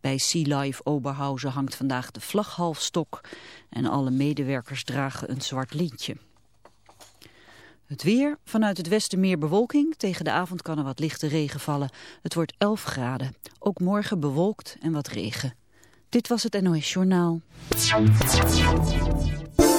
Bij Sea Life Oberhausen hangt vandaag de vlaghalfstok en alle medewerkers dragen een zwart lintje. Het weer, vanuit het westen meer bewolking. Tegen de avond kan er wat lichte regen vallen. Het wordt 11 graden. Ook morgen bewolkt en wat regen. Dit was het NOS Journaal.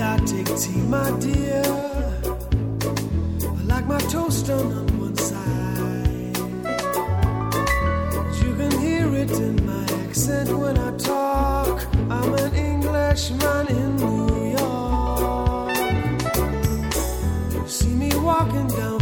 I take tea, my dear. I like my toast done on one side. You can hear it in my accent when I talk. I'm an Englishman in New York. You see me walking down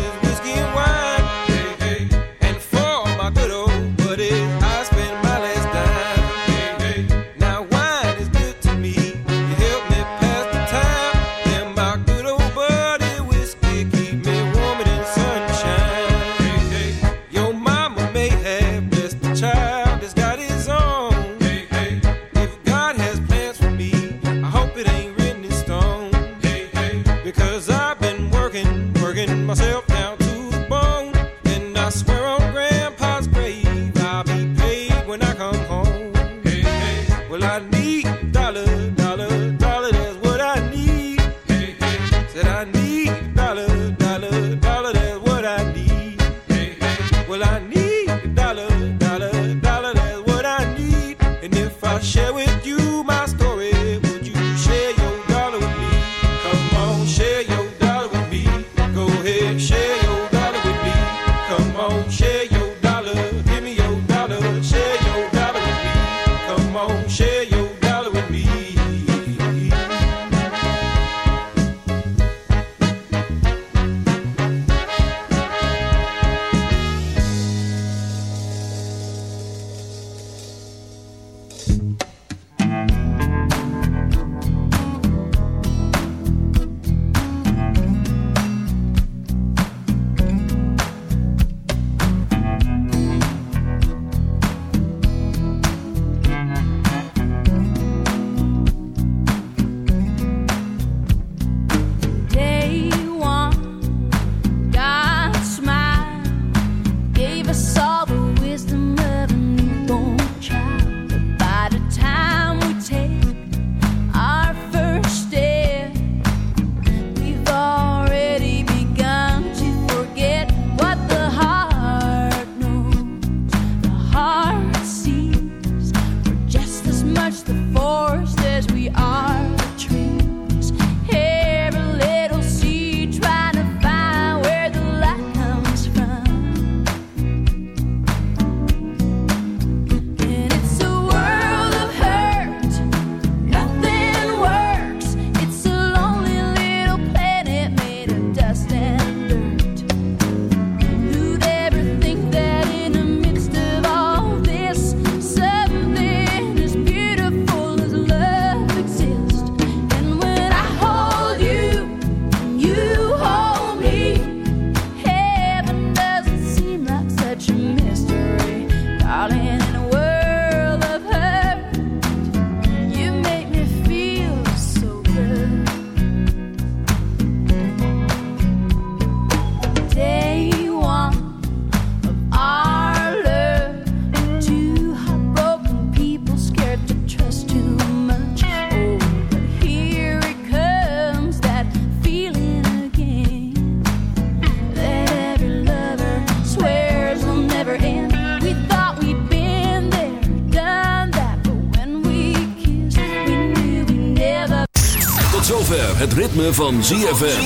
ritme van ZFM.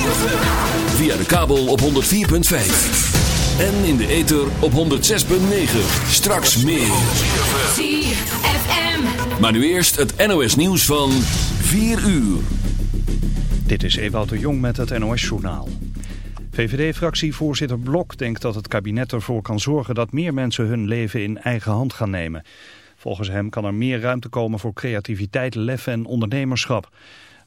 Via de kabel op 104.5. En in de ether op 106.9. Straks meer. ZFM. Maar nu eerst het NOS nieuws van 4 uur. Dit is Ewout de Jong met het NOS-journaal. VVD-fractievoorzitter Blok denkt dat het kabinet ervoor kan zorgen dat meer mensen hun leven in eigen hand gaan nemen. Volgens hem kan er meer ruimte komen voor creativiteit, lef en ondernemerschap.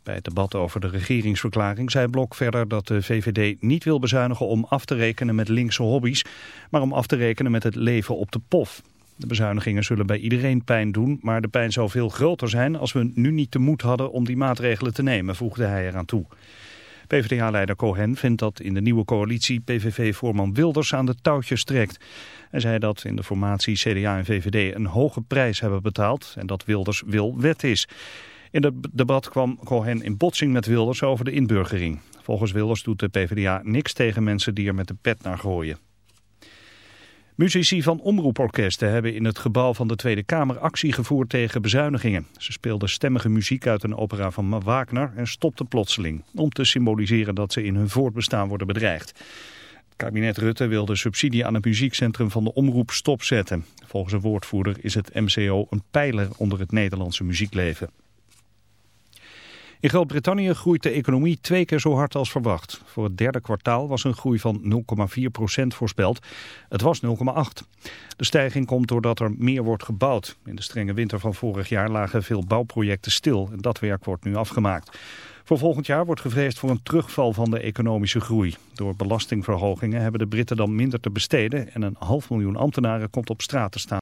Bij het debat over de regeringsverklaring zei Blok verder dat de VVD niet wil bezuinigen om af te rekenen met linkse hobby's, maar om af te rekenen met het leven op de pof. De bezuinigingen zullen bij iedereen pijn doen, maar de pijn zou veel groter zijn als we nu niet de moed hadden om die maatregelen te nemen, voegde hij eraan toe. PvdA-leider Cohen vindt dat in de nieuwe coalitie PVV-voorman Wilders aan de touwtjes trekt. Hij zei dat in de formatie CDA en VVD een hoge prijs hebben betaald en dat Wilders wil wet is. In het debat kwam Cohen in botsing met Wilders over de inburgering. Volgens Wilders doet de PvdA niks tegen mensen die er met de pet naar gooien. Muzici van omroeporkesten hebben in het gebouw van de Tweede Kamer actie gevoerd tegen bezuinigingen. Ze speelden stemmige muziek uit een opera van Wagner en stopten plotseling. Om te symboliseren dat ze in hun voortbestaan worden bedreigd. Kabinet Rutte wil de subsidie aan het muziekcentrum van de Omroep stopzetten. Volgens een woordvoerder is het MCO een pijler onder het Nederlandse muziekleven. In Groot-Brittannië groeit de economie twee keer zo hard als verwacht. Voor het derde kwartaal was een groei van 0,4% voorspeld. Het was 0,8. De stijging komt doordat er meer wordt gebouwd. In de strenge winter van vorig jaar lagen veel bouwprojecten stil. En dat werk wordt nu afgemaakt. Voor volgend jaar wordt gevreesd voor een terugval van de economische groei. Door belastingverhogingen hebben de Britten dan minder te besteden... en een half miljoen ambtenaren komt op straat te staan.